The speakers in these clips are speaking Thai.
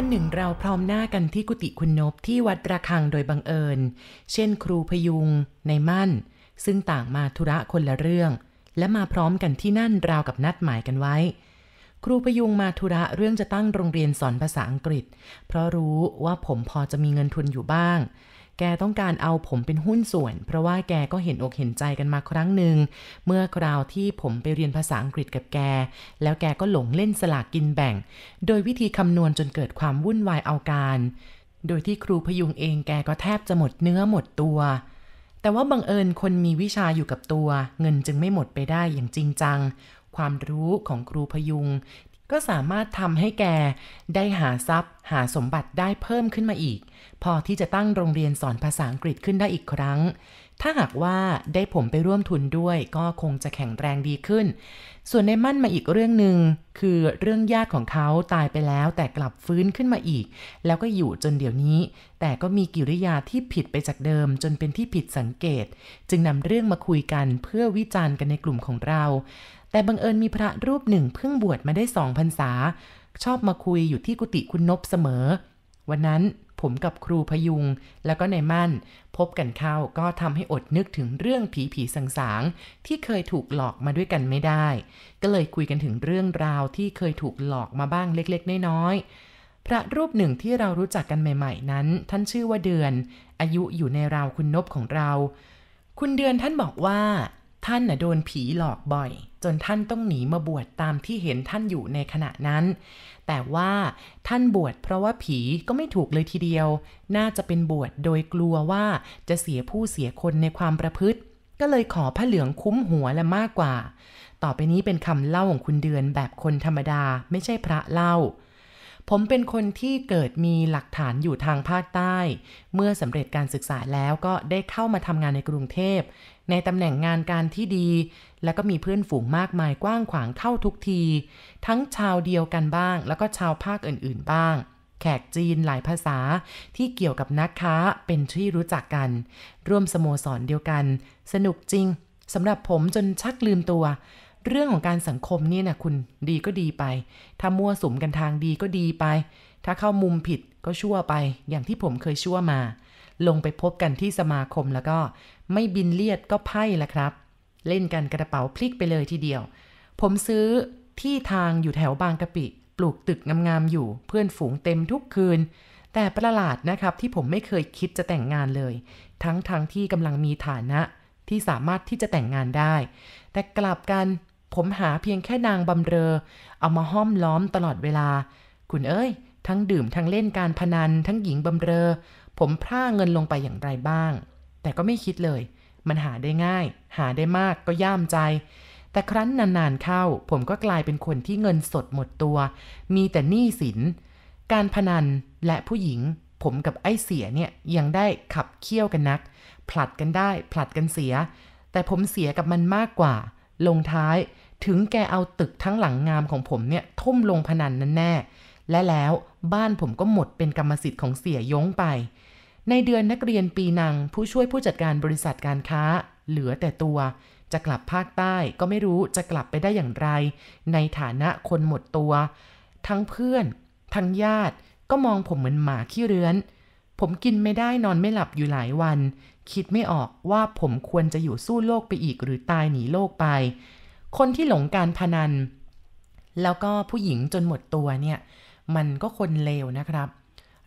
วันหนึ่งเราพร้อมหน้ากันที่กุฏิคุณนบที่วัดระฆังโดยบังเอิญ เช่นครูพยุง ในมั่น ซึ่งต่างมาธุระคนละเรื่อง และมาพร้อมกันที่นั่นราวกับนัดหมายกันไว้ ครูพยุงมาธุระเรื่องจะตั้งโรงเรียนสอนภาษาอังกฤษ เพราะรู้ว่าผมพอจะมีเงินทุนอยู่บ้าง แกต้องการเอาผมเป็นหุ้นส่วน เพราะว่าแกก็เห็นอกเห็นใจกันมาครั้งหนึ่ง เมื่อคราวที่ผมไปเรียนภาษาอังกฤษกับแก แล้วแกก็หลงเล่นสลากกินแบ่ง โดยวิธีคำนวณจนเกิดความวุ่นวายเอาการ โดยที่ครูพยุงเองแกก็แทบจะหมดเนื้อหมดตัว แต่ว่าบังเอิญคนมีวิชาอยู่กับตัว เงินจึงไม่หมดไปได้อย่างจริงจัง ความรู้ของครูพยุง ก็สามารถทำให้แกได้หาทรัพย์ หาสมบัติได้เพิ่มขึ้นมาอีก พอที่จะตั้งโรงเรียนสอนภาษาอังกฤษขึ้นได้อีกครั้ง ถ้าหากว่าได้ผมไปร่วมทุนด้วย ก็คงจะแข็งแรงดีขึ้น ส่วนในมั่นมาอีกเรื่องหนึ่งคือเรื่องญาติของเขาตายไปแล้วแต่กลับฟื้นขึ้นมาอีก แล้วก็อยู่จนเดี๋ยวนี้ แต่ก็มีกิริยาที่ผิดไปจากเดิม จนเป็นที่ผิดสังเกต จึงนำเรื่องมาคุยกันเพื่อวิจารณ์กันในกลุ่มของเรา แต่บังเอิญมีพระรูปหนึ่งเพิ่งบวชมาได้สองพรรษา ชอบมาคุยอยู่ที่กุฏิคุณนบเสมอ วันนั้นผมกับครูพยุง แล้วก็ในมั่น พบกันเข้าก็ทำให้อดนึกถึงเรื่องผีผีสางสางที่เคยถูกหลอกมาด้วยกันไม่ได้ ก็เลยคุยกันถึงเรื่องราวที่เคยถูกหลอกมาบ้างเล็กๆน้อยๆพระรูปหนึ่งที่เรารู้จักกันใหม่ ๆ นั้น ท่านชื่อว่าเดือน อายุอยู่ในราวคุณนบของเรา คุณเดือนท่านบอกว่า ท่านน่ะโดนผีหลอกบ่อย จนท่านต้องหนีมาบวชตามที่เห็นท่านอยู่ในขณะนั้น แต่ว่าท่านบวชเพราะว่าผีก็ไม่ถูกเลยทีเดียว น่าจะเป็นบวชโดยกลัวว่าจะเสียผู้เสียคนในความประพฤติ ก็เลยขอผ้าเหลืองคุ้มหัวและมากกว่า ต่อไปนี้เป็นคำเล่าของคุณเดือนแบบคนธรรมดาไม่ใช่พระเล่าผมเป็นคนที่เกิดมีหลักฐานอยู่ทางภาคใต้ เมื่อสำเร็จการศึกษาแล้วก็ได้เข้ามาทำงานในกรุงเทพ ในตำแหน่งงานการที่ดี แล้วก็มีเพื่อนฝูงมากมายกว้างขวางเท่าทุกที ทั้งชาวเดียวกันบ้าง แล้วก็ชาวภาคอื่นๆบ้าง แขกจีนหลายภาษาที่เกี่ยวกับนักค้าเป็นที่รู้จักกัน ร่วมสโมสรเดียวกัน สนุกจริงสำหรับผมจนชักลืมตัว เรื่องของการสังคมนี่นะคุณดีก็ดีไป ถ้ามั่วสุมกันทางดีก็ดีไป ถ้าเข้ามุมผิดก็ชั่วไป อย่างที่ผมเคยชั่วมา ลงไปพบกันที่สมาคมแล้วก็ไม่บินเลียดก็ไพ่ละครับ เล่นกันกระเป๋าพลิกไปเลยทีเดียว ผมซื้อที่ทางอยู่แถวบางกะปิ ปลูกตึกงามๆอยู่เพื่อนฝูงเต็มทุกคืน แต่ประหลาดนะครับที่ผมไม่เคยคิดจะแต่งงานเลย ทั้งทางที่กำลังมีฐานะ ที่สามารถที่จะแต่งงานได้ แต่กลับกันผมหาเพียงแค่นางบำเรอ เอามาห้อมล้อมตลอดเวลา คุณเอ้ย ทั้งดื่มทั้งเล่นการพนันทั้งหญิงบำเรอ ผมพร่าเงินลงไปอย่างไรบ้าง แต่ก็ไม่คิดเลย มันหาได้ง่าย หาได้มากก็ย่ามใจ แต่ครั้นนานๆเข้า ผมก็กลายเป็นคนที่เงินสดหมดตัว มีแต่หนี้สิน การพนันและผู้หญิง ผมกับไอ้เสียเนี่ยยังได้ขับเคี่ยวกันนัก ผลัดกันได้ ผลัดกันเสีย แต่ผมเสียกับมันมากกว่า ลงท้ายถึงแกเอาตึกทั้งหลังงามของผมเนี่ยทุ่มลงพนันนั่นแน่ และแล้วบ้านผมก็หมดเป็นกรรมสิทธิ์ของเสียยงไป ในเดือนนักเรียนปีนังผู้ช่วยผู้จัดการบริษัทการค้า เหลือแต่ตัว จะกลับภาคใต้ก็ไม่รู้จะกลับไปได้อย่างไร ในฐานะคนหมดตัว ทั้งเพื่อน ทั้งญาติก็มองผมเหมือนหมาขี้เรื้อน ผมกินไม่ได้นอนไม่หลับอยู่หลายวัน คิดไม่ออกว่าผมควรจะอยู่สู้โลกไปอีกหรือตายหนีโลกไป คนที่หลงการพนัน แล้วก็ผู้หญิงจนหมดตัวเนี่ย มันก็คนเลวนะครับ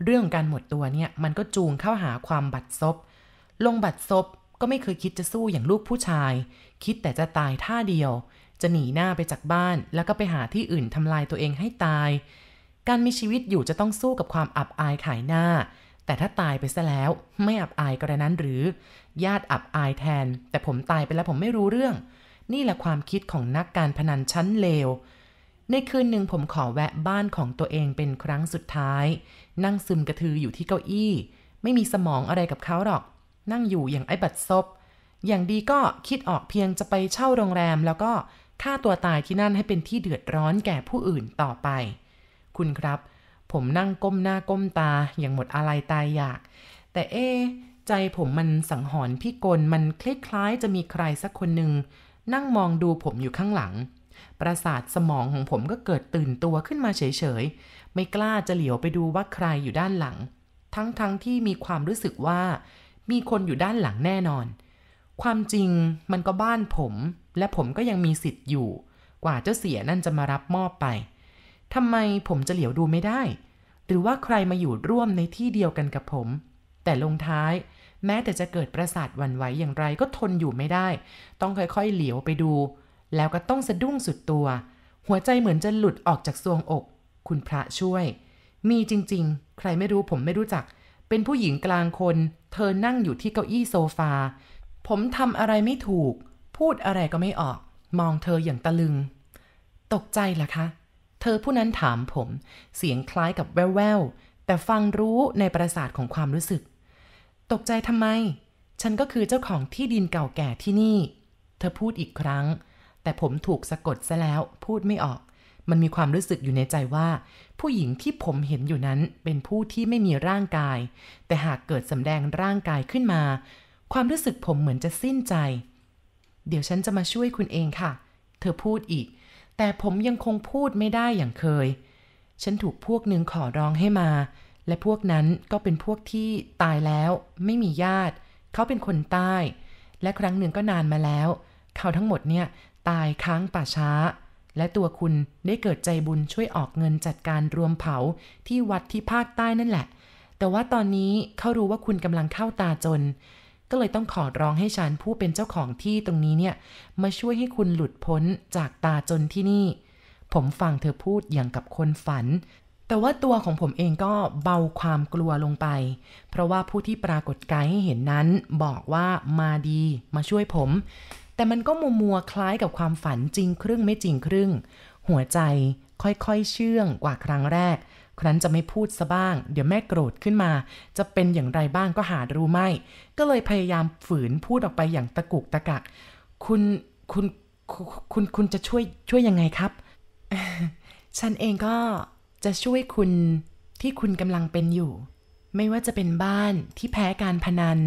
เรื่องการหมดตัวเนี่ยมันก็จูงเข้าหาความบัดซบ ลงบัดซบก็ไม่เคยคิดจะสู้อย่างลูกผู้ชาย คิดแต่จะตายท่าเดียว จะหนีหน้าไปจากบ้าน แล้วก็ไปหาที่อื่นทำลายตัวเองให้ตาย การมีชีวิตอยู่จะต้องสู้กับความอับอายขายหน้า แต่ถ้าตายไปซะแล้ว ไม่อับอายกระนั้นหรือ ญาติอับอายแทน แต่ผมตายไปแล้วผมไม่รู้เรื่อง นี่แหละความคิดของนักการพนันชั้นเลว ในคืนหนึ่งผมขอแวะบ้านของตัวเองเป็นครั้งสุดท้าย นั่งซึมกระทืออยู่ที่เก้าอี้ ไม่มีสมองอะไรกับเขาหรอก นั่งอยู่อย่างไอ้บัดซบ อย่างดีก็คิดออกเพียงจะไปเช่าโรงแรม แล้วก็ฆ่าตัวตายที่นั่นให้เป็นที่เดือดร้อนแก่ผู้อื่นต่อไป คุณครับ ผมนั่งก้มหน้าก้มตาอย่างหมดอะไรตายอยาก แต่เอ ใจผมมันสังหรณ์พี่กลมันคล้ายๆจะมีใครสักคนหนึ่งนั่งมองดูผมอยู่ข้างหลัง ประสาทสมองของผมก็เกิดตื่นตัวขึ้นมาเฉยๆ ไม่กล้าจะเหลียวไปดูว่าใครอยู่ด้านหลัง ทั้งๆทที่มีความรู้สึกว่า มีคนอยู่ด้านหลังแน่นอน ความจริงมันก็บ้านผม และผมก็ยังมีสิทธิ์อยู่ กว่าเจ้าเสียนั่นจะมารับมอบไปทำไมผมจะเหลียวดูไม่ได้ หรือว่าใครมาอยู่ร่วมในที่เดียวกันกับผม แต่ลงท้ายแม้แต่จะเกิดประสาทวันไหวอย่างไรก็ทนอยู่ไม่ได้ ต้องค่อยๆ เหลียวไปดู แล้วก็ต้องสะดุ้งสุดตัว หัวใจเหมือนจะหลุดออกจากซวงอก คุณพระช่วย มีจริงๆ ใครไม่รู้ผมไม่รู้จัก เป็นผู้หญิงกลางคน เธอนั่งอยู่ที่เก้าอี้โซฟา ผมทำอะไรไม่ถูก พูดอะไรก็ไม่ออก มองเธออย่างตะลึง ตกใจเหรอคะ เธอผู้นั้นถามผม เสียงคล้ายกับแว่วๆ แต่ฟังรู้ในประสาทของความรู้สึก ตกใจทำไม ฉันก็คือเจ้าของที่ดินเก่าแก่ที่นี่ เธอพูดอีกครั้ง แต่ผมถูกสะกดซะแล้วพูดไม่ออก มันมีความรู้สึกอยู่ในใจว่า ผู้หญิงที่ผมเห็นอยู่นั้นเป็นผู้ที่ไม่มีร่างกาย แต่หากเกิดสำแดงร่างกายขึ้นมา ความรู้สึกผมเหมือนจะสิ้นใจ เดี๋ยวฉันจะมาช่วยคุณเองค่ะ เธอพูดอีก แต่ผมยังคงพูดไม่ได้อย่างเคย ฉันถูกพวกหนึ่งขอร้องให้มา และพวกนั้นก็เป็นพวกที่ตายแล้ว ไม่มีญาติ เขาเป็นคนใต้ และครั้งหนึ่งก็นานมาแล้ว เขาทั้งหมดเนี่ย ตายค้างป่าช้า และตัวคุณได้เกิดใจบุญช่วยออกเงินจัดการรวมเผาที่วัดที่ภาคใต้นั่นแหละ แต่ว่าตอนนี้เขารู้ว่าคุณกำลังเข้าตาจน ก็เลยต้องขอร้องให้ฉันผู้เป็นเจ้าของที่ตรงนี้เนี่ย มาช่วยให้คุณหลุดพ้นจากตาจนที่นี่ ผมฟังเธอพูดอย่างกับคนฝันแต่ว่าตัวของผมเองก็เบาความกลัวลงไป เพราะว่าผู้ที่ปรากฏกายให้เห็นนั้นบอกว่ามาดีมาช่วยผม แต่มันก็มัวมัวคล้ายกับความฝันจริงครึ่งไม่จริงครึ่ง หัวใจค่อยๆเชื่องกว่าครั้งแรก ครั้นจะไม่พูดซะบ้าง เดี๋ยวแม่โกรธขึ้นมา จะเป็นอย่างไรบ้างก็หารู้ไม่ ก็เลยพยายามฝืนพูดออกไปอย่างตะกุกตะกัก คุณคุณคุณคุณจะช่วยช่วยยังไงครับ ฉันเองก็จะช่วยคุณที่คุณกำลังเป็นอยู่ ไม่ว่าจะเป็นบ้านที่แพ้การพนัน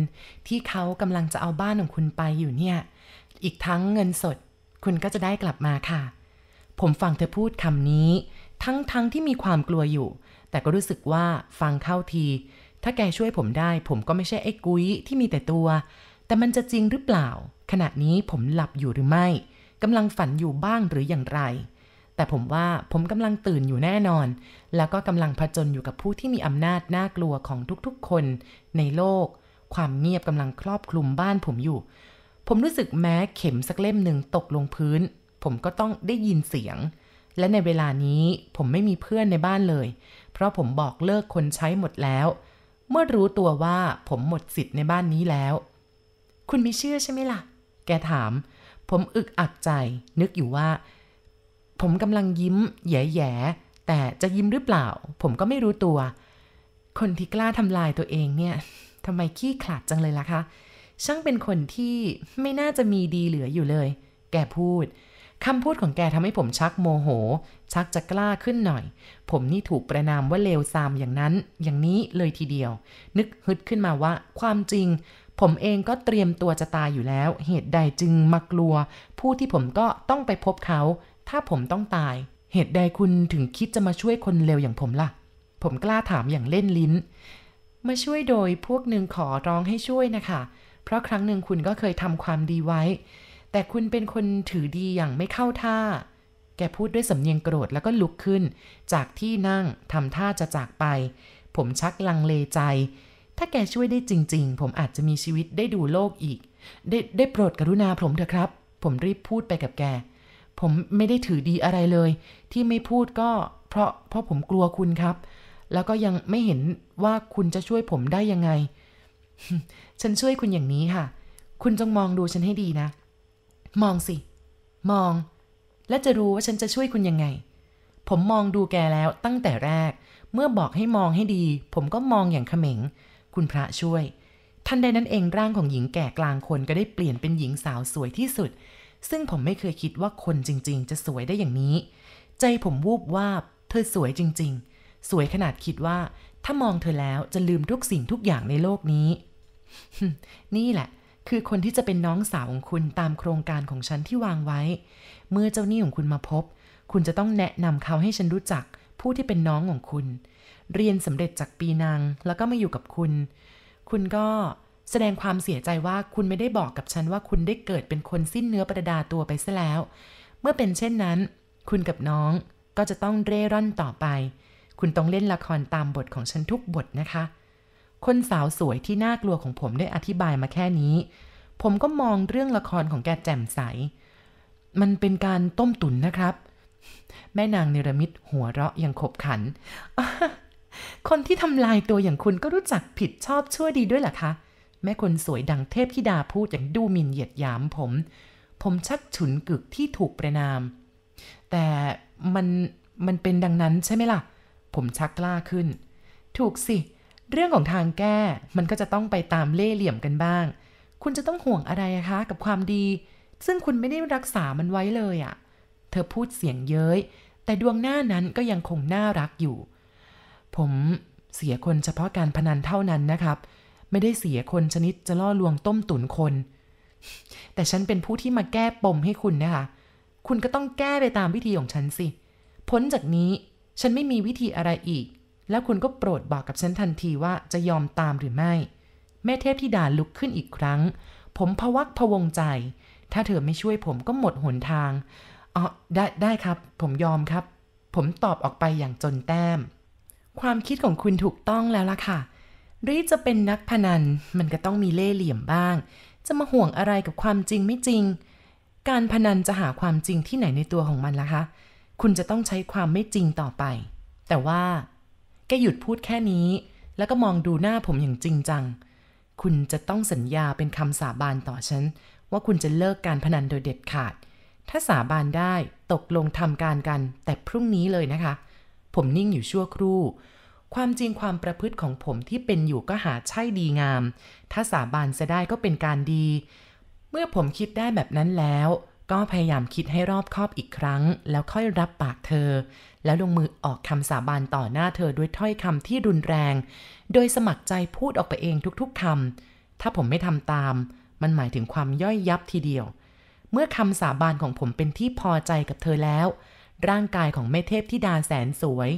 ที่เขากำลังจะเอาบ้านของคุณไปอยู่เนี่ย อีกทั้งเงินสด คุณก็จะได้กลับมาค่ะ ผมฟังเธอพูดคำนี้ ทั้งทั้งที่มีความกลัวอยู่ แต่ก็รู้สึกว่าฟังเข้าที ถ้าแกช่วยผมได้ ผมก็ไม่ใช่ไอ้กุ้ยที่มีแต่ตัว แต่มันจะจริงหรือเปล่า ขณะนี้ผมหลับอยู่หรือไม่กำลังฝันอยู่บ้างหรืออย่างไร แต่ผมว่าผมกำลังตื่นอยู่แน่นอน แล้วก็กำลังผจญอยู่กับผู้ที่มีอำนาจน่ากลัวของทุกๆคนในโลก ความเงียบกำลังครอบคลุมบ้านผมอยู่ ผมรู้สึกแม้เข็มสักเล่มหนึ่งตกลงพื้น ผมก็ต้องได้ยินเสียง และในเวลานี้ผมไม่มีเพื่อนในบ้านเลย เพราะผมบอกเลิกคนใช้หมดแล้ว เมื่อรู้ตัวว่าผมหมดสิทธิ์ในบ้านนี้แล้ว คุณไม่เชื่อใช่ไหมล่ะ แกถาม ผมอึกอักใจ นึกอยู่ว่า ผมกำลังยิ้ม แย่ๆแต่จะยิ้มหรือเปล่า ผมก็ไม่รู้ตัว คนที่กล้าทำลายตัวเองเนี่ยทำไมขี้ขลาดจังเลยล่ะคะ ช่างเป็นคนที่ไม่น่าจะมีดีเหลืออยู่เลย แกพูดคำพูดของแกทำให้ผมชักโมโห ชักจะกล้าขึ้นหน่อย ผมนี่ถูกประนามว่าเลวทรามอย่างนั้น อย่างนี้เลยทีเดียว นึกฮึดขึ้นมาว่า ความจริง ผมเองก็เตรียมตัวจะตายอยู่แล้ว เหตุใดจึงมากลัว ผู้ที่ผมก็ต้องไปพบเขา ถ้าผมต้องตาย เหตุใดคุณถึงคิดจะมาช่วยคนเลวอย่างผมล่ะ ผมกล้าถามอย่างเล่นลิ้น มาช่วยโดยพวกหนึ่งขอร้องให้ช่วยนะคะ เพราะครั้งหนึ่งคุณก็เคยทำความดีไว้ แต่คุณเป็นคนถือดีอย่างไม่เข้าท่า แกพูดด้วยสำเนียงโกรธแล้วก็ลุกขึ้น จากที่นั่งทำท่าจะจากไป ผมชักลังเลใจ ถ้าแกช่วยได้จริง ๆ ผมอาจจะมีชีวิตได้ดูโลกอีก ได้ได้โปรดกรุณาผมเถอะครับ ผมรีบพูดไปกับแก ผมไม่ได้ถือดีอะไรเลย ที่ไม่พูดก็เพราะเพราะผมกลัวคุณครับ แล้วก็ยังไม่เห็นว่าคุณจะช่วยผมได้ยังไง ฉันช่วยคุณอย่างนี้ค่ะ คุณจงมองดูฉันให้ดีนะ มองสิ มอง และจะรู้ว่าฉันจะช่วยคุณยังไง ผมมองดูแกแล้วตั้งแต่แรก เมื่อบอกให้มองให้ดี ผมก็มองอย่างเขม็ง คุณพระช่วย ทันใดนั้นเองร่างของหญิงแก่กลางคนก็ได้เปลี่ยนเป็นหญิงสาวสวยที่สุด ซึ่งผมไม่เคยคิดว่าคนจริง ๆ จะสวยได้อย่างนี้ ใจผมวูบวาบ เธอสวยจริง ๆ สวยขนาดคิดว่า ถ้ามองเธอแล้วจะลืมทุกสิ่งทุกอย่างในโลกนี้ นี่แหละ คือคนที่จะเป็นน้องสาวของคุณตามโครงการของฉันที่วางไว้ เมื่อเจ้าหนี้ของคุณมาพบ คุณจะต้องแนะนำเขาให้ฉันรู้จัก ผู้ที่เป็นน้องของคุณ เรียนสำเร็จจากปีนังแล้วก็มาอยู่กับคุณ คุณก็แสดงความเสียใจว่าคุณไม่ได้บอกกับฉันว่าคุณได้เกิดเป็นคนสิ้นเนื้อประดาตัวไปซะแล้ว เมื่อเป็นเช่นนั้น คุณกับน้องก็จะต้องเร่ร่อนต่อไป คุณต้องเล่นละครตามบทของฉันทุกบทนะคะ คนสาวสวยที่น่ากลัวของผมได้อธิบายมาแค่นี้ ผมก็มองเรื่องละครของแกแจ่มใส มันเป็นการต้มตุ๋นนะครับ แม่นางเนรมิตหัวเราะอย่างขบขัน คนที่ทำลายตัวอย่างคุณก็รู้จักผิดชอบชั่วดีด้วยล่ะคะ แม่คนสวยดังเทพธิดาพูดอย่างดูหมิ่นเหยียดหยามผม ผมชักฉุนกึกที่ถูกประนาม แต่มันมันเป็นดังนั้นใช่ไหมล่ะ ผมชักกล้าขึ้น ถูกสิ เรื่องของทางแก้มันก็จะต้องไปตามเล่ห์เหลี่ยมกันบ้าง คุณจะต้องห่วงอะไรคะกับความดี ซึ่งคุณไม่ได้รักษามันไว้เลยอะ่ะ เธอพูดเสียงเย้ย แต่ดวงหน้านั้นก็ยังคงน่ารักอยู่ ผมเสียคนเฉพาะการพนันเท่านั้นนะครับ ไม่ได้เสียคนชนิดจะล่อลวงต้มตุ๋นคน แต่ฉันเป็นผู้ที่มาแก้ปมให้คุณนะคะ คุณก็ต้องแก้ไปตามวิธีของฉันสิ พ้นจากนี้ ฉันไม่มีวิธีอะไรอีก แล้วคุณก็โปรดบอกกับฉันทันทีว่าจะยอมตามหรือไม่ แม่เทพธิดาลุกขึ้นอีกครั้ง ผมพวักพวงใจ ถ้าเธอไม่ช่วยผมก็หมดหนทางอ๋อได้ได้ครับ ผมยอมครับ ผมตอบออกไปอย่างจนแต้ม ความคิดของคุณถูกต้องแล้วล่ะค่ะรีจะเป็นนักพนันมันก็ต้องมีเล่ห์เหลี่ยมบ้าง จะมาห่วงอะไรกับความจริงไม่จริง การพนันจะหาความจริงที่ไหนในตัวของมันล่ะคะ คุณจะต้องใช้ความไม่จริงต่อไป แต่ว่า แกหยุดพูดแค่นี้ แล้วก็มองดูหน้าผมอย่างจริงจัง คุณจะต้องสัญญาเป็นคำสาบานต่อฉัน ว่าคุณจะเลิกการพนันโดยเด็ดขาด ถ้าสาบานได้ตกลงทำการกัน แต่พรุ่งนี้เลยนะคะ ผมนิ่งอยู่ชั่วครู่ ความจริงความประพฤติของผมที่เป็นอยู่ก็หาใช่ดีงาม ถ้าสาบานจะได้ก็เป็นการดี เมื่อผมคิดได้แบบนั้นแล้ว ก็พยายามคิดให้รอบคอบอีกครั้ง แล้วค่อยรับปากเธอ แล้วลงมือออกคำสาบานต่อหน้าเธอด้วยถ้อยคำที่รุนแรง โดยสมัครใจพูดออกไปเองทุกๆคำถ้าผมไม่ทำตาม มันหมายถึงความย่อยยับทีเดียว เมื่อคำสาบานของผมเป็นที่พอใจกับเธอแล้ว ร่างกายของแม่เทพที่ดาแสนสวย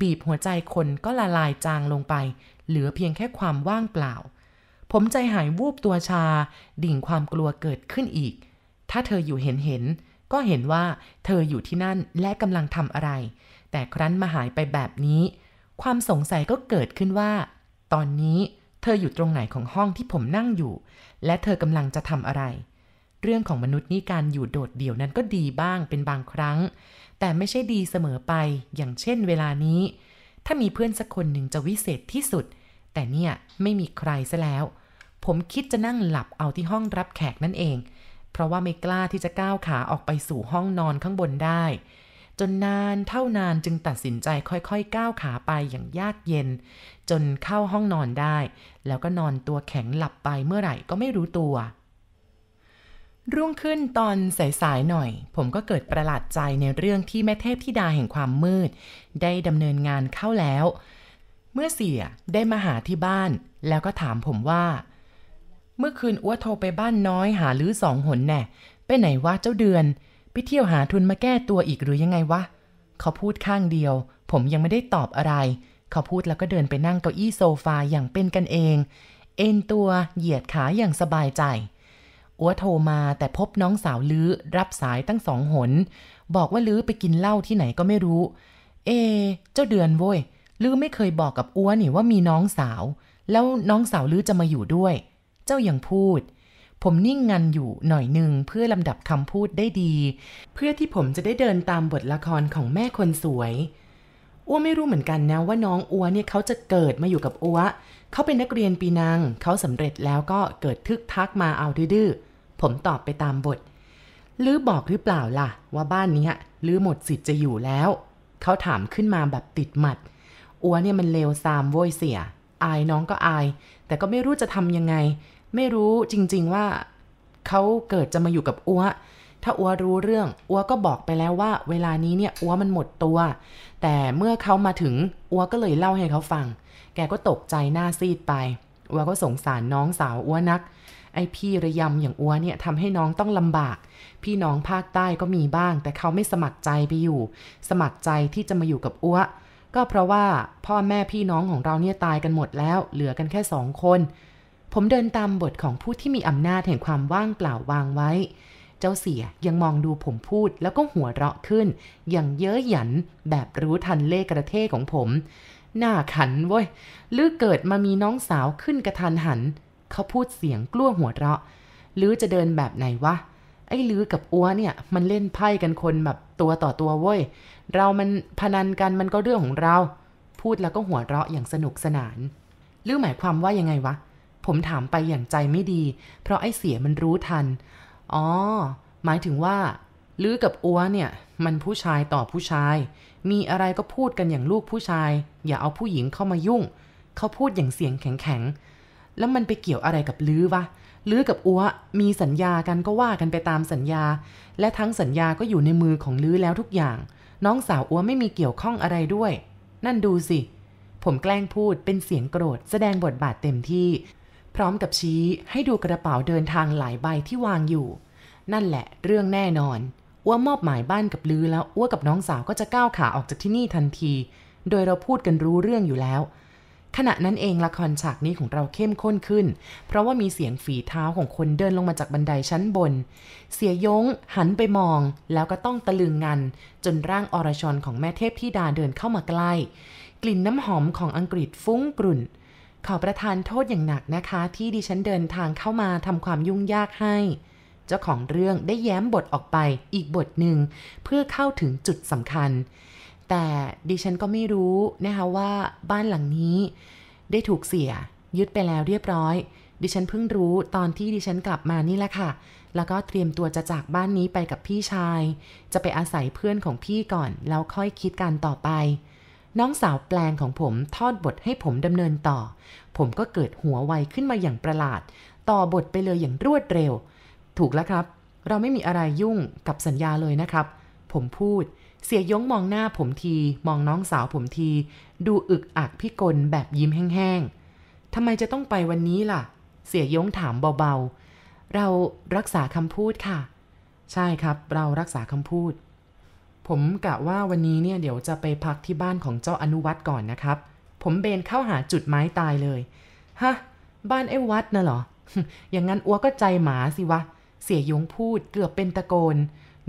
บีบหัวใจคนก็ละลายจางลงไป เหลือเพียงแค่ความว่างเปล่า ผมใจหายวูบตัวชา ดิ่งความกลัวเกิดขึ้นอีก ถ้าเธออยู่เห็นเห็น ก็เห็นว่าเธออยู่ที่นั่นและกำลังทำอะไร แต่ครั้นมาหายไปแบบนี้ ความสงสัยก็เกิดขึ้นว่า ตอนนี้เธออยู่ตรงไหนของห้องที่ผมนั่งอยู่ และเธอกำลังจะทำอะไร เรื่องของมนุษย์นี่การอยู่โดดเดี่ยวนั้นก็ดีบ้างเป็นบางครั้ง แต่ไม่ใช่ดีเสมอไป อย่างเช่น เวลานี้ ถ้ามีเพื่อนสักคนหนึ่งจะวิเศษที่สุด แต่เนี่ยไม่มีใครซะแล้ว ผมคิดจะนั่งหลับเอาที่ห้องรับแขกนั่นเอง เพราะว่าไม่กล้าที่จะก้าวขาออกไปสู่ห้องนอนข้างบนได้ จนนานเท่านานจึงตัดสินใจค่อยๆ ก้าวขาไปอย่างยากเย็น จนเข้าห้องนอนได้ แล้วก็นอนตัวแข็งหลับไปเมื่อไหร่ก็ไม่รู้ตัว รุ่งขึ้นตอนสายๆหน่อย ผมก็เกิดประหลาดใจในเรื่องที่แม่เทพธิดาแห่งความมืด ได้ดำเนินงานเข้าแล้ว เมื่อเสียได้มาหาที่บ้าน แล้วก็ถามผมว่า เมื่อคืนอ้วโทรไปบ้านน้อยหาลื้อสองหนแน่ ไปไหนวะเจ้าเดือน ไปเที่ยวหาทุนมาแก้ตัวอีกหรือยังไงวะ เขาพูดข้างเดียว ผมยังไม่ได้ตอบอะไร เขาพูดแล้วก็เดินไปนั่งเก้าอี้โซฟาอย่างเป็นกันเอง เอนตัวเหยียดขาอย่างสบายใจอัวโทรมาแต่พบน้องสาวลื้อรับสายตั้งสองหน บอกว่าลื้อไปกินเหล้าที่ไหนก็ไม่รู้ เอ เจ้าเดือนโว้ยลื้อไม่เคยบอกกับอัวนี่ว่ามีน้องสาว แล้วน้องสาวลื้อจะมาอยู่ด้วย เจ้ายังพูด ผมนิ่งงันอยู่หน่อยหนึ่งเพื่อลำดับคำพูดได้ดี เพื่อที่ผมจะได้เดินตามบทละครของแม่คนสวยอ้วไม่รู้เหมือนกันนะว่าน้องอัวเนี่ยเขาจะเกิดมาอยู่กับอัวเขาเป็นนักเรียนปีนังเขาสำเร็จแล้วก็เกิดทึกทักมาเอาดื้อผมตอบไปตามบทลือบอกหรือเปล่าล่ะ ว่าบ้านนี้ลือหมดสิทธิ์จะอยู่แล้ว เขาถามขึ้นมาแบบติดหมัดอัวเนี่ยมันเลวซามโวยเสีย อายน้องก็อาย แต่ก็ไม่รู้จะทำยังไง ไม่รู้จริง ๆว่าเขาเกิดจะมาอยู่กับอัวถ้าอัวรู้เรื่องอัวก็บอกไปแล้วว่า เวลานี้เนี่ยอัวมันหมดตัว แต่เมื่อเขามาถึงอัวก็เลยเล่าให้เขาฟัง แกก็ตกใจหน้าซีดไปอัวก็สงสารน้องสาวอัวนัก ไอพี่ระยำอย่างอัวเนี่ยทำให้น้องต้องลำบาก พี่น้องภาคใต้ก็มีบ้าง แต่เขาไม่สมัครใจไปอยู่ สมัครใจที่จะมาอยู่กับอัวก็เพราะว่าพ่อแม่พี่น้องของเราเนี่ยตายกันหมดแล้ว เหลือกันแค่สองคน ผมเดินตามบทของผู้ที่มีอำนาจแห่งความว่างเปล่าวางไว้ เจ้าเสียยังมองดูผมพูดแล้วก็หัวเราะขึ้น อย่างเย้ยหยันแบบรู้ทันเล่กระเท่ของผม หน้าขันเว้ยลือเกิดมามีน้องสาวขึ้นกระทันหัน เขาพูดเสียงกลั้วหัวเราะลือจะเดินแบบไหนวะไอ้ลือกับอัวเนี่ยมันเล่นไพ่กันคนแบบตัวต่อตัวเว้ย เรามันพนันกันมันก็เรื่องของเรา พูดแล้วก็หัวเราะอย่างสนุกสนานลือหมายความว่ายังไงวะ ผมถามไปอย่างใจไม่ดี เพราะไอ้เสียมันรู้ทัน อ๋อ หมายถึงว่าลือกับอัวเนี่ย มันผู้ชายต่อผู้ชาย มีอะไรก็พูดกันอย่างลูกผู้ชาย อย่าเอาผู้หญิงเข้ามายุ่ง เขาพูดอย่างเสียงแข็งๆ แล้วมันไปเกี่ยวอะไรกับลือวะลือกับอัวมีสัญญากันก็ว่ากันไปตามสัญญา และทั้งสัญญาก็อยู่ในมือของลือแล้วทุกอย่าง น้องสาวอัวไม่มีเกี่ยวข้องอะไรด้วย นั่นดูสิ ผมแกล้งพูดเป็นเสียงโกรธ แสดงบทบาทเต็มที่ พร้อมกับชี้ให้ดูกระเป๋าเดินทางหลายใบที่วางอยู่ นั่นแหละเรื่องแน่นอนอ้วมอบหมายบ้านกับลือแล้วอ้วกับน้องสาวก็จะก้าวขาออกจากที่นี่ทันที โดยเราพูดกันรู้เรื่องอยู่แล้ว ขณะนั้นเองละครฉากนี้ของเราเข้มข้นขึ้น เพราะว่ามีเสียงฝีเท้าของคนเดินลงมาจากบันไดชั้นบน เสียยงหันไปมอง แล้วก็ต้องตะลึงงัน จนร่างอรชรของแม่เทพธิดาเดินเข้ามาใกล้ กลิ่นน้ำหอมของอังกฤษฟุ้งกรุ่น ขอประทานโทษอย่างหนักนะคะ ที่ดิฉันเดินทางเข้ามาทำความยุ่งยากให้ เจ้าของเรื่องได้แย้มบทออกไปอีกบทหนึ่งเพื่อเข้าถึงจุดสำคัญ แต่ดิฉันก็ไม่รู้นะคะว่าบ้านหลังนี้ ได้ถูกเสีย ยึดไปแล้วเรียบร้อย ดิฉันเพิ่งรู้ตอนที่ดิฉันกลับมานี่แหละค่ะ แล้วก็เตรียมตัวจะจากบ้านนี้ไปกับพี่ชาย จะไปอาศัยเพื่อนของพี่ก่อน แล้วค่อยคิดการต่อไป น้องสาวแปลงของผมทอดบทให้ผมดำเนินต่อ ผมก็เกิดหัวไวขึ้นมาอย่างประหลาด ต่อบทไปเลยอย่างรวดเร็ว ถูกแล้วครับ เราไม่มีอะไรยุ่งกับสัญญาเลยนะครับ ผมพูด เสียยงมองหน้าผมที มองน้องสาวผมที ดูอึกอักพิกลแบบยิ้มแห้งๆทำไมจะต้องไปวันนี้ล่ะ เสียยงถามเบาๆ เรารักษาคำพูดค่ะ ใช่ครับ เรารักษาคำพูด ผมกะว่าวันนี้เนี่ยเดี๋ยวจะไปพักที่บ้านของเจ้าอนุวัตก่อนนะครับ ผมเบนเข้าหาจุดไม้ตายเลย ฮะ บ้านไอ้วัดน่ะเหรอ อย่างนั้นอัวก็ใจหมาสิวะ เสียยงพูดเกือบเป็นตะโกน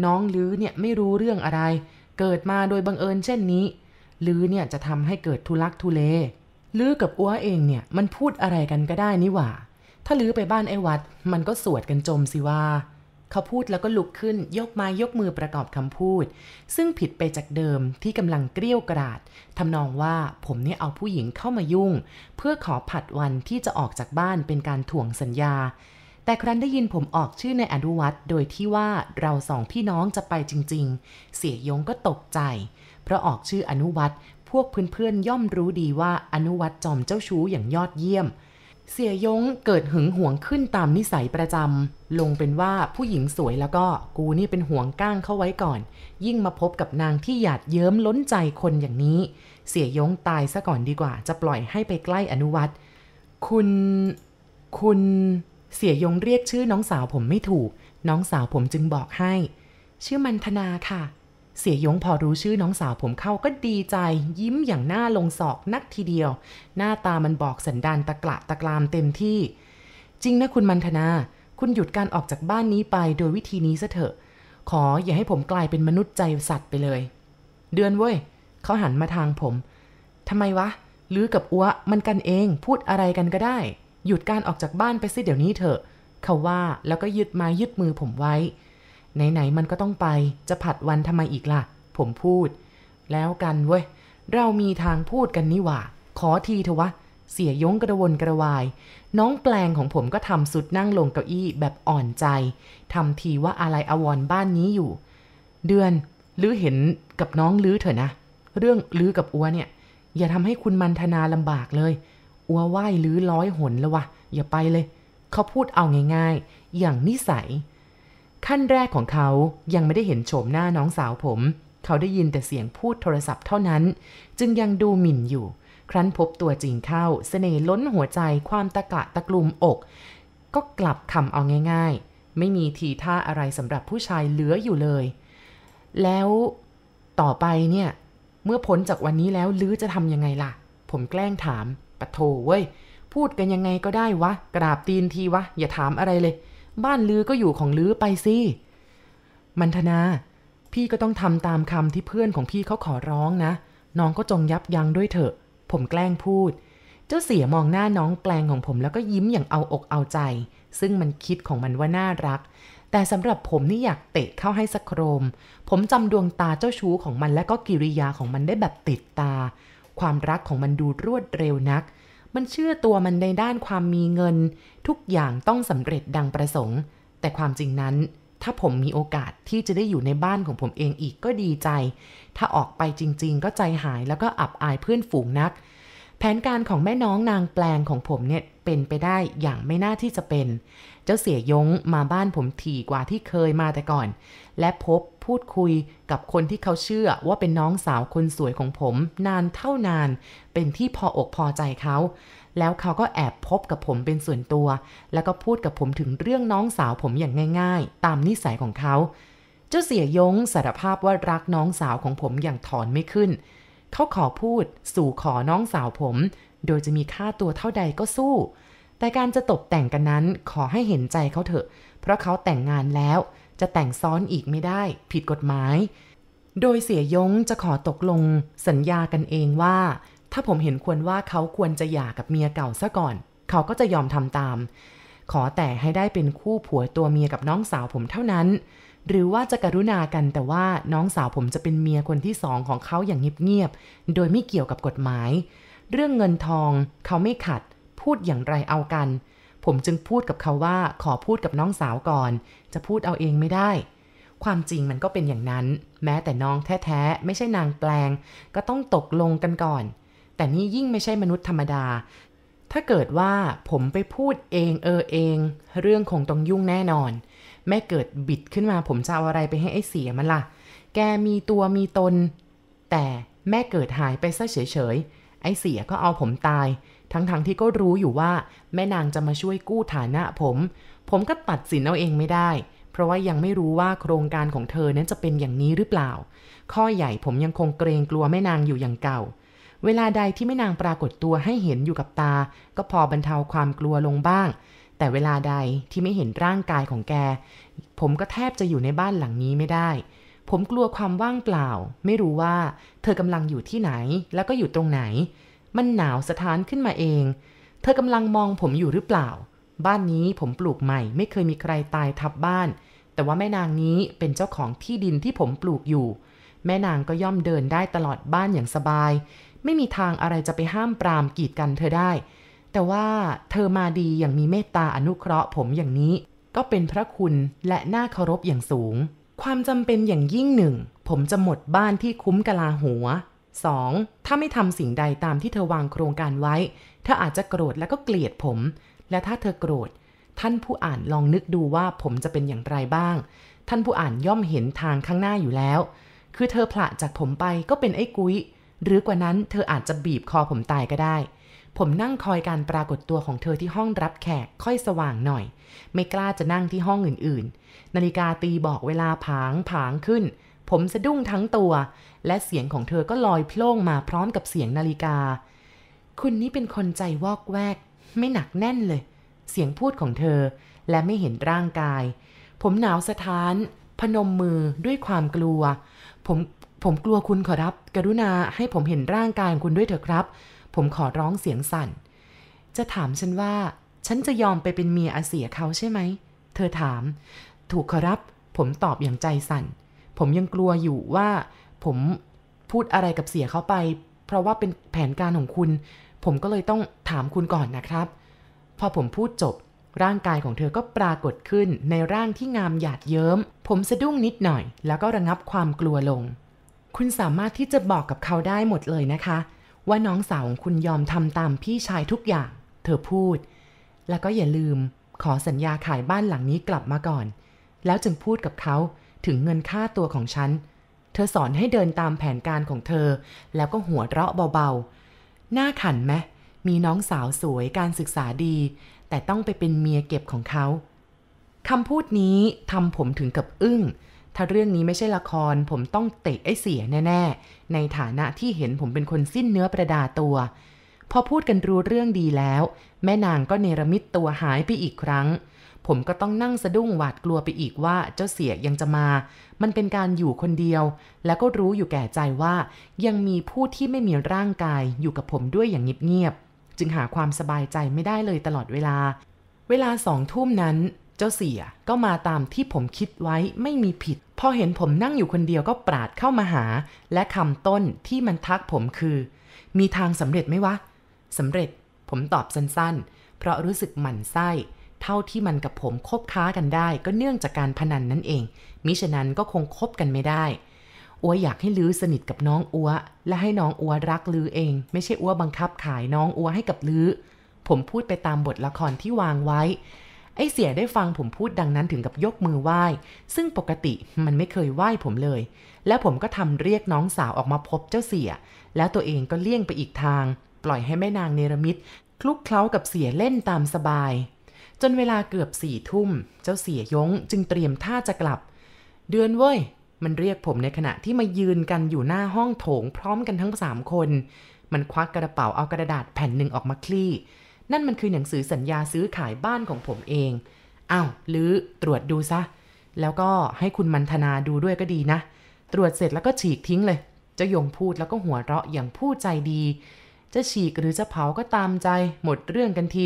น้องลือเนี่ยไม่รู้เรื่องอะไร เกิดมาโดยบังเอิญเช่นนี้ลือเนี่ยจะทำให้เกิดทุลักทุเลลือกับอัวเองเนี่ยมันพูดอะไรกันก็ได้นี่หว่า ถ้าลือไปบ้านไอ้วัด มันก็สวดกันจมสิว่า เขาพูดแล้วก็ลุกขึ้นยกไม้ยกมือประกอบคำพูด ซึ่งผิดไปจากเดิมที่กำลังเกลี้ยวกราดทำนองว่าผมเนี่ยเอาผู้หญิงเข้ามายุ่ง เพื่อขอผัดวันที่จะออกจากบ้านเป็นการถ่วงสัญญา แต่ครั้นได้ยินผมออกชื่อในอนุวัตโดยที่ว่าเราสองพี่น้องจะไปจริง ๆ เสียยงก็ตกใจ เพราะออกชื่ออนุวัตพวกเพื่อนๆย่อมรู้ดีว่าอนุวัตจอมเจ้าชู้อย่างยอดเยี่ยมเเสียยงเกิดหึงหวงขึ้นตามนิสัยประจำลงเป็นว่าผู้หญิงสวยแล้วก็กูนี่เป็นห่วงก้างเข้าไว้ก่อน ยิ่งมาพบกับนางที่หยาดเยิ้มล้นใจคนอย่างนี้ เสียยงตายซะก่อนดีกว่า จะปล่อยให้ไปใกล้อนุวัตคุณ คุณเสียยงเรียกชื่อน้องสาวผมไม่ถูก น้องสาวผมจึงบอกให้ ชื่อมันธนาค่ะ เสียยงพอรู้ชื่อน้องสาวผมเข้าก็ดีใจ ยิ้มอย่างหน้าลงศอกนักทีเดียว หน้าตามันบอกสันดานตะกละตะกรามเต็มที่ จริงนะคุณมันธนา คุณหยุดการออกจากบ้านนี้ไปโดยวิธีนี้ซะเถอะ ขออย่าให้ผมกลายเป็นมนุษย์ใจสัตว์ไปเลย เดือนเว้ยเขาหันมาทางผมทำไมวะลือกับอัวมันกันเองพูดอะไรกันก็ได้ หยุดการออกจากบ้านไปสิเดี๋ยวนี้เถอะเขาว่าแล้วก็ยึดมายึดมือผมไว้ ไหนๆมันก็ต้องไปจะผัดวันทำไมอีกล่ะ ผมพูด แล้วกันเว้ย เรามีทางพูดกันนี่หว่า ขอทีเถอะวะ เสียยงกระวนกระวาย น้องแปลงของผมก็ทำสุดนั่งลงเก้าอี้แบบอ่อนใจทำทีว่าอะไรอวรบ้านนี้อยู่ เดือนลือเห็นกับน้องลือเถอะนะ เรื่องลือกับอัวเนี่ย อย่าทำให้คุณมันธนาลำบากเลยอัวไหว้ลือร้อยหนแล้ววะอย่าไปเลย เขาพูดเอาง่ายๆ อย่างนิสัย ขั้นแรกของเขายังไม่ได้เห็นโฉมหน้าน้องสาวผม เขาได้ยินแต่เสียงพูดโทรศัพท์เท่านั้น จึงยังดูหมิ่นอยู่ ครั้นพบตัวจริงเข้าเสน่ห์ล้นหัวใจความตะกะตะกลุมอก ก็กลับคำเอาง่าย ๆ ไม่มีทีท่าอะไรสำหรับผู้ชายเหลืออยู่เลย แล้วต่อไปเนี่ย เมื่อพ้นจากวันนี้แล้วลือจะทำยังไงล่ะ ผมแกล้งถามปะโถเว้ย พูดกันยังไงก็ได้วะ กราบตีนทีวะ อย่าถามอะไรเลย บ้านลือก็อยู่ของลือไปสิมันธนา พี่ก็ต้องทำตามคำที่เพื่อนของพี่เขาขอร้องนะ น้องก็จงยับยั้งด้วยเถอะ ผมแกล้งพูด เจ้าเสียมองหน้าน้องแปลงของผมแล้วก็ยิ้มอย่างเอาอกเอาใจ ซึ่งมันคิดของมันว่าน่ารัก แต่สำหรับผมนี่อยากเตะเข้าให้สักโครม ผมจำดวงตาเจ้าชู้ของมันและก็กิริยาของมันได้แบบติดตา ความรักของมันดูรวดเร็วนัก มันเชื่อตัวมันในด้านความมีเงิน ทุกอย่างต้องสำเร็จดังประสงค์ แต่ความจริงนั้น ถ้าผมมีโอกาสที่จะได้อยู่ในบ้านของผมเองอีกก็ดีใจ ถ้าออกไปจริง ๆ ก็ใจหายแล้วก็อับอายเพื่อนฝูงนัก แผนการของแม่น้องนางแปลงของผมเนี่ยเป็นไปได้อย่างไม่น่าที่จะเป็น เจ้าเสียยงมาบ้านผมถี่กว่าที่เคยมาแต่ก่อน และพบพูดคุยกับคนที่เขาเชื่อว่าเป็นน้องสาวคนสวยของผม นานเท่านาน เป็นที่พออกพอใจเขา แล้วเขาก็แอบพบกับผมเป็นส่วนตัว แล้วก็พูดกับผมถึงเรื่องน้องสาวผมอย่างง่าย ๆ ตามนิสัยของเขา เจ้าเสียยงสารภาพว่ารักน้องสาวของผมอย่างถอนไม่ขึ้น เขาขอพูดสู่ขอน้องสาวผม โดยจะมีค่าตัวเท่าใดก็สู้ แต่การจะตกแต่งกันนั้นขอให้เห็นใจเขาเถอะ เพราะเขาแต่งงานแล้ว จะแต่งซ้อนอีกไม่ได้ ผิดกฎหมาย โดยเสียยงจะขอตกลง สัญญากันเองว่า ถ้าผมเห็นควรว่าเขาควรจะหย่ากับเมียเก่าซะก่อน เขาก็จะยอมทำตาม ขอแต่ให้ได้เป็นคู่ผัวตัวเมียกับน้องสาวผมเท่านั้น หรือว่าจะกรุณากันแต่ว่าน้องสาวผมจะเป็นเมียคนที่สองของเขาอย่างเงียบๆ โดยไม่เกี่ยวกับกฎหมาย เรื่องเงินทองเขาไม่ขัด พูดอย่างไรเอากัน ผมจึงพูดกับเขาว่าขอพูดกับน้องสาวก่อน จะพูดเอาเองไม่ได้ ความจริงมันก็เป็นอย่างนั้น แม้แต่น้องแท้ๆ ไม่ใช่นางแปลง ก็ต้องตกลงกันก่อน แต่นี่ยิ่งไม่ใช่มนุษย์ธรรมดา ถ้าเกิดว่าผมไปพูดเองเออเอง เรื่องคงต้องยุ่งแน่นอน แม่เกิดบิดขึ้นมาผมจะเอาอะไรไปให้ไอ้เสียมันล่ะ แกมีตัวมีตน แต่แม่เกิดหายไปซะเฉยๆ ไอ้เสียก็เอาผมตาย ทั้งๆทที่ก็รู้อยู่ว่า แม่นางจะมาช่วยกู้ฐานะผม ผมก็ตัดสินเอาเองไม่ได้ เพราะว่ายังไม่รู้ว่าโครงการของเธอนั้นจะเป็นอย่างนี้หรือเปล่า ข้อใหญ่ผมยังคงเกรงกลัวแม่นางอยู่อย่างเก่าเวลาใดที่แม่นางปรากฏตัวให้เห็นอยู่กับตา ก็พอบรรเทาความกลัวลงบ้าง แต่เวลาใดที่ไม่เห็นร่างกายของแก ผมก็แทบจะอยู่ในบ้านหลังนี้ไม่ได้ ผมกลัวความว่างเปล่า ไม่รู้ว่าเธอกำลังอยู่ที่ไหน แล้วก็อยู่ตรงไหน มันหนาวสถานขึ้นมาเอง เธอกำลังมองผมอยู่หรือเปล่า บ้านนี้ผมปลูกใหม่ ไม่เคยมีใครตายทับบ้าน แต่ว่าแม่นางนี้เป็นเจ้าของที่ดินที่ผมปลูกอยู่ แม่นางก็ย่อมเดินได้ตลอดบ้านอย่างสบาย ไม่มีทางอะไรจะไปห้ามปรามกีดกันเธอได้ แต่ว่าเธอมาดีอย่างมีเมตตาอนุเคราะห์ผมอย่างนี้ ก็เป็นพระคุณและน่าเคารพอย่างสูง ความจำเป็นอย่างยิ่งหนึ่ง ผมจะหมดบ้านที่คุ้มกะลาหัว 2. ถ้าไม่ทำสิ่งใดตามที่เธอวางโครงการไว้ เธออาจจะโกรธและก็เกลียดผม และถ้าเธอโกรธ ท่านผู้อ่านลองนึกดูว่าผมจะเป็นอย่างไรบ้าง ท่านผู้อ่านย่อมเห็นทางข้างหน้าอยู่แล้ว คือเธอผละจากผมไปก็เป็นไอ้กุ้ย หรือกว่านั้นเธออาจจะบีบคอผมตายก็ได้ ผมนั่งคอยการปรากฏตัวของเธอที่ห้องรับแขกค่อยสว่างหน่อย ไม่กล้าจะนั่งที่ห้องอื่นๆ นาฬิกาตีบอกเวลาผางผางขึ้น ผมสะดุ้งทั้งตัว และเสียงของเธอก็ลอยโพล่งมาพร้อมกับเสียงนาฬิกา คุณนี่เป็นคนใจวอกแวก ไม่หนักแน่นเลย เสียงพูดของเธอ และไม่เห็นร่างกาย ผมหนาวสะท้าน พนมมือด้วยความกลัว ผมผมกลัวคุณขอรับ กรุณาให้ผมเห็นร่างกายของคุณด้วยเถอะครับ ผมขอร้องเสียงสั่น จะถามฉันว่า ฉันจะยอมไปเป็นเมียอาเสียเขาใช่ไหม เธอถาม ถูกขอรับ ผมตอบอย่างใจสั่น ผมยังกลัวอยู่ว่า ผมพูดอะไรกับเสียเขาไป เพราะว่าเป็นแผนการของคุณ ผมก็เลยต้องถามคุณก่อนนะครับ พอผมพูดจบ ร่างกายของเธอก็ปรากฏขึ้นในร่างที่งามหยาดเยิ้ม ผมสะดุ้งนิดหน่อย แล้วก็ระงับความกลัวลง คุณสามารถที่จะบอกกับเขาได้หมดเลยนะคะ ว่าน้องสาวของคุณยอมทำตามพี่ชายทุกอย่าง เธอพูด แล้วก็อย่าลืมขอสัญญาขายบ้านหลังนี้กลับมาก่อน แล้วจึงพูดกับเขาถึงเงินค่าตัวของฉัน เธอสอนให้เดินตามแผนการของเธอ แล้วก็หัวเราะเบาๆ หน้าขันไหมมีน้องสาวสวยการศึกษาดี แต่ต้องไปเป็นเมียเก็บของเขาคำพูดนี้ทำผมถึงกับอึ้ง ถ้าเรื่องนี้ไม่ใช่ละคร ผมต้องเตะไอ้เสียแน่ๆ ในฐานะที่เห็นผมเป็นคนสิ้นเนื้อประดาตัว พอพูดกันรู้เรื่องดีแล้ว แม่นางก็เนรมิตตัวหายไปอีกครั้ง ผมก็ต้องนั่งสะดุ้งหวาดกลัวไปอีกว่าเจ้าเสียยังจะมา มันเป็นการอยู่คนเดียว แล้วก็รู้อยู่แก่ใจว่า ยังมีผู้ที่ไม่มีร่างกายอยู่กับผมด้วยอย่างเงียบๆจึงหาความสบายใจไม่ได้เลยตลอดเวลา เวลาสองทุ่มนั้น เจ้าเสียก็มาตามที่ผมคิดไว้ไม่มีผิด พอเห็นผมนั่งอยู่คนเดียวก็ปราดเข้ามาหา และคำต้นที่มันทักผมคือ มีทางสำเร็จไหมวะสำเร็จ ผมตอบสั้นๆ เพราะรู้สึกหมั่นไส้ เท่าที่มันกับผมคบค้ากันได้ ก็เนื่องจากการพนันนั่นเอง มิฉะนั้นก็คงคบกันไม่ได้อัวอยากให้ลือสนิทกับน้องอัว และให้น้องอัวรักลือเอง ไม่ใช่อัวบังคับขายน้องอัวให้กับลือผมพูดไปตามบทละครที่วางไว้ ไอ้เสียได้ฟังผมพูดดังนั้นถึงกับยกมือไหว้ ซึ่งปกติมันไม่เคยไหว้ผมเลย แล้วผมก็ทำเรียกน้องสาวออกมาพบเจ้าเสีย แล้วตัวเองก็เลี่ยงไปอีกทาง ปล่อยให้แม่นางเนรมิตคลุกเคล้ากับเสียเล่นตามสบาย จนเวลาเกือบสี่ทุ่ม เจ้าเสียยงจึงเตรียมท่าจะกลับ เดือนเว้ย มันเรียกผมในขณะที่มายืนกันอยู่หน้าห้องโถงพร้อมกันทั้งสามคน มันควักกระเป๋าเอากระดาษแผ่นหนึ่งออกมาคลี่ นั่นมันคือหนังสือสัญญาซื้อขายบ้านของผมเองอ้าวหรือตรวจดูซะ แล้วก็ให้คุณมันธนาดูด้วยก็ดีนะ ตรวจเสร็จแล้วก็ฉีกทิ้งเลย เจ้ายงพูดแล้วก็หัวเราะอย่างผู้ใจดี จะฉีกหรือจะเผาก็ตามใจ หมดเรื่องกันที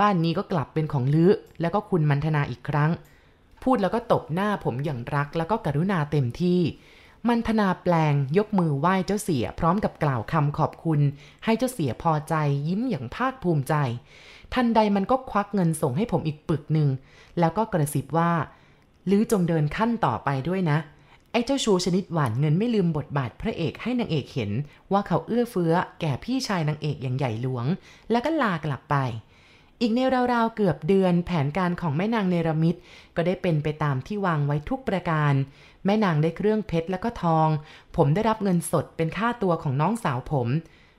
บ้านนี้ก็กลับเป็นของลือ้อแล้วก็คุณมันธนาอีกครั้ง พูดแล้วก็ตบหน้าผมอย่างรักแล้วก็กรุณาเต็มที่ มันธนาแปลงยกมือไหว้เจ้าเสียพร้อมกับกล่าวคำขอบคุณ ให้เจ้าเสียพอใจยิ้มอย่างภาคภูมิใจ ทันใดมันก็ควักเงินส่งให้ผมอีกปึกหนึ่ง แล้วก็กระซิบว่าลือจงเดินขั้นต่อไปด้วยนะ ไอ้เจ้าชูชนิดหวานเงินไม่ลืมบทบาทพระเอกให้นางเอกเห็น ว่าเขาเอื้อเฟื้อแก่พี่ชายนางเอกอย่างใหญ่หลวง แล้วก็ลากลับไป อีกในราวๆเกือบเดือนแผนการของแม่นางเนรมิตก็ได้เป็นไปตามที่วางไว้ทุกประการ แม่นางได้เครื่องเพชรแล้วก็ทอง ผมได้รับเงินสดเป็นค่าตัวของน้องสาวผม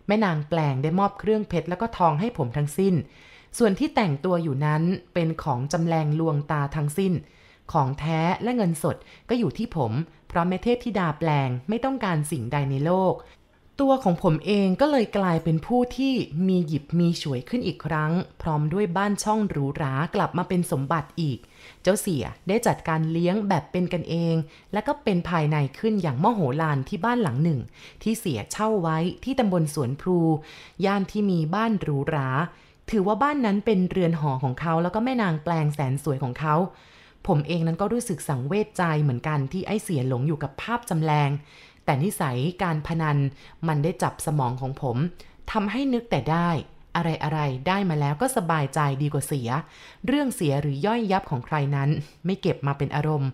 แม่นางแปลงได้มอบเครื่องเพชรแล้วก็ทองให้ผมทั้งสิ้น ส่วนที่แต่งตัวอยู่นั้นเป็นของจำแรงลวงตาทั้งสิ้น ของแท้และเงินสดก็อยู่ที่ผม เพราะแม่เทพธิดาแปลงไม่ต้องการสิ่งใดในโลก ตัวของผมเองก็เลยกลายเป็นผู้ที่มีหยิบมีฉวยขึ้นอีกครั้ง พร้อมด้วยบ้านช่องหรูหรากลับมาเป็นสมบัติอีก เจ้าเสียได้จัดการเลี้ยงแบบเป็นกันเอง และก็เป็นภายในขึ้นอย่างมโหฬารที่บ้านหลังหนึ่ง ที่เสียเช่าไว้ที่ตำบลสวนพลูย่านที่มีบ้านหรูหรา ถือว่าบ้านนั้นเป็นเรือนหอของเขาแล้วก็แม่นางแปลงแสนสวยของเขา ผมเองนั้นก็รู้สึกสังเวชใจเหมือนกันที่ไอ้เสียหลงอยู่กับภาพจำแรง แต่นิสัยการพนันมันได้จับสมองของผมทำให้นึกแต่ได้อะไรอะไรได้มาแล้วก็สบายใจดีกว่าเสีย เรื่องเสียหรือย่อยยับของใครนั้น ไม่เก็บมาเป็นอารมณ์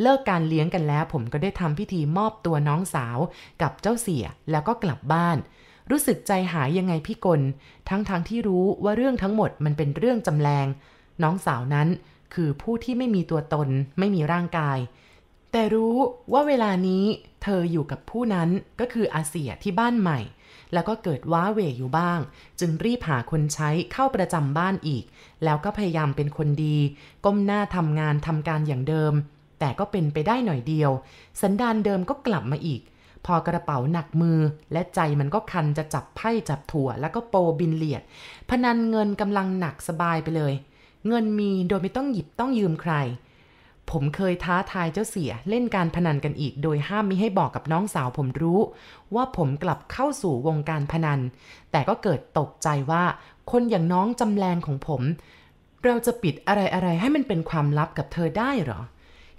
เลิกการเลี้ยงกันแล้ว ผมก็ได้ทำพิธีมอบตัวน้องสาวกับเจ้าเสียแล้วก็กลับบ้าน รู้สึกใจหายยังไงพี่กลทั้งๆทที่รู้ว่าเรื่องทั้งหมดมันเป็นเรื่องจำแรง น้องสาวนั้นคือผู้ที่ไม่มีตัวตน ไม่มีร่างกาย แต่รู้ว่าเวลานี้เธออยู่กับผู้นั้นก็คืออาเสียที่บ้านใหม่ แล้วก็เกิดว้าเหวอยู่บ้าง จึงรีบหาคนใช้เข้าประจำบ้านอีก แล้วก็พยายามเป็นคนดี ก้มหน้าทำงานทำการอย่างเดิม แต่ก็เป็นไปได้หน่อยเดียว สันดานเดิมก็กลับมาอีก พอกระเป๋าหนักมือ และใจมันก็คันจะจับไพ่จับถั่ว แล้วก็โปบินเหลียด พนันเงินกำลังหนักสบายไปเลย เงินมีโดยไม่ต้องหยิบต้องยืมใคร ผมเคยท้าทายเจ้าเสียเล่นการพนันกันอีก โดยห้ามมิให้บอกกับน้องสาวผมรู้ ว่าผมกลับเข้าสู่วงการพนัน แต่ก็เกิดตกใจว่า คนอย่างน้องจำแรงของผม เราจะปิดอะไรอะไรให้มันเป็นความลับกับเธอได้หรอ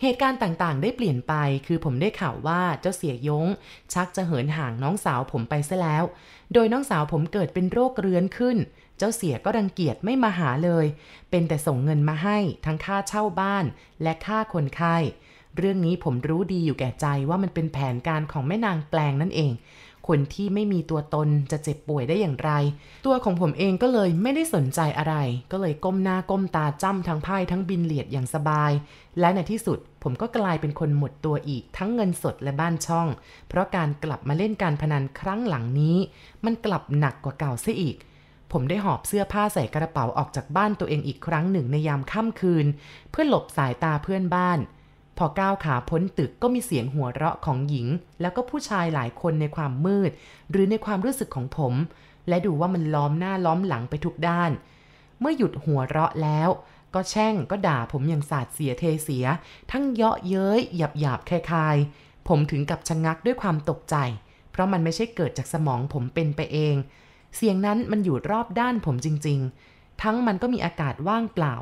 เหตุการณ์ต่างๆ ได้เปลี่ยนไป คือผมได้ข่าวว่าเจ้าเสียยง ชักจะเหินห่างน้องสาวผมไปซะแล้ว โดยน้องสาวผมเกิดเป็นโรคเรื้อนขึ้น เจ้าเสียก็รังเกียจไม่มาหาเลย เป็นแต่ส่งเงินมาให้ทั้งค่าเช่าบ้านและค่าคนไข้ เรื่องนี้ผมรู้ดีอยู่แก่ใจว่ามันเป็นแผนการของแม่นางแปลงนั่นเอง คนที่ไม่มีตัวตนจะเจ็บป่วยได้อย่างไร ตัวของผมเองก็เลยไม่ได้สนใจอะไร ก็เลยก้มหน้าก้มตาจ้ำทั้งไพ่ทั้งบินเหลียดอย่างสบาย และในที่สุดผมก็กลายเป็นคนหมดตัวอีกทั้งเงินสดและบ้านช่อง เพราะการกลับมาเล่นการพนันครั้งหลังนี้ มันกลับหนักกว่าเก่าซะอีก ผมได้หอบเสื้อผ้าใส่กระเป๋าออกจากบ้านตัวเองอีกครั้งหนึ่งในยามค่ำคืน เพื่อหลบสายตาเพื่อนบ้าน พอก้าวขาพ้นตึกก็มีเสียงหัวเราะของหญิง แล้วก็ผู้ชายหลายคนในความมืด หรือในความรู้สึกของผม และดูว่ามันล้อมหน้าล้อมหลังไปทุกด้าน เมื่อหยุดหัวเราะแล้ว ก็แช่งก็ด่าผมอย่างสาดเสียเทเสีย ทั้งเยาะเย้ยหยาบหยาบคลายๆผมถึงกับชะงักด้วยความตกใจ เพราะมันไม่ใช่เกิดจากสมองผมเป็นไปเอง เสียงนั้นมันอยู่รอบด้านผมจริง ๆ ทั้งมันก็มีอากาศว่างเปล่า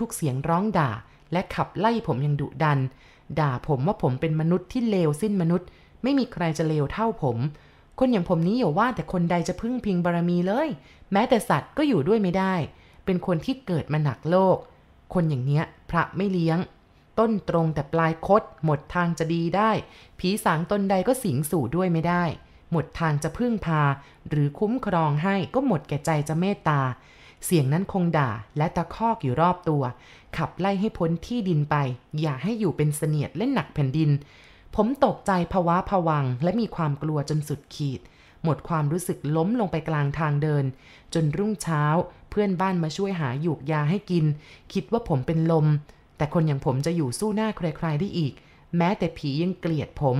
ทุกๆ เสียงร้องด่า และขับไล่ผมอย่างดุดัน ด่าผมว่าผมเป็นมนุษย์ที่เลวสิ้นมนุษย์ ไม่มีใครจะเลวเท่าผม คนอย่างผมนี้อย่าว่าแต่คนใดจะพึ่งพิงบารมีเลย แม้แต่สัตว์ก็อยู่ด้วยไม่ได้ เป็นคนที่เกิดมาหนักโลก คนอย่างเนี้ย พระไม่เลี้ยง ต้นตรงแต่ปลายคดหมดทางจะดีได้ ผีสางตนใดก็สิงสู่ด้วยไม่ได้ หมดทางจะพึ่งพา หรือคุ้มครองให้ก็หมดแก่ใจจะเมตตา เสียงนั้นคงด่าและตะคอกอยู่รอบตัว ขับไล่ให้พ้นที่ดินไป อย่าให้อยู่เป็นเสนียดเล่นหนักแผ่นดิน ผมตกใจภาวะผวังและมีความกลัวจนสุดขีด หมดความรู้สึกล้มลงไปกลางทางเดิน จนรุ่งเช้า เพื่อนบ้านมาช่วยหาหยูกยาให้กิน คิดว่าผมเป็นลม แต่คนอย่างผมจะอยู่สู้หน้าใครๆได้อีก แม้แต่ผียังเกลียดผม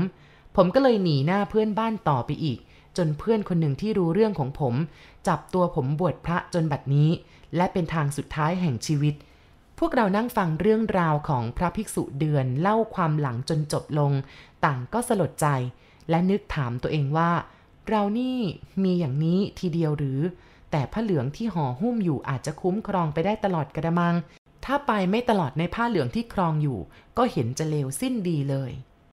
ผมก็เลยหนีหน้าเพื่อนบ้านต่อไปอีก จนเพื่อนคนหนึ่งที่รู้เรื่องของผม จับตัวผมบวชพระจนบัดนี้ และเป็นทางสุดท้ายแห่งชีวิต พวกเรานั่งฟังเรื่องราวของพระภิกษุเดือนเล่าความหลังจนจบลง ต่างก็สลดใจ และนึกถามตัวเองว่า เรานี่มีอย่างนี้ทีเดียวหรือ แต่ผ้าเหลืองที่ห่อหุ้มอยู่อาจจะคุ้มครองไปได้ตลอดกระมัง ถ้าไปไม่ตลอดในผ้าเหลืองที่ครองอยู่ ก็เห็นจะเลวสิ้นดีเลย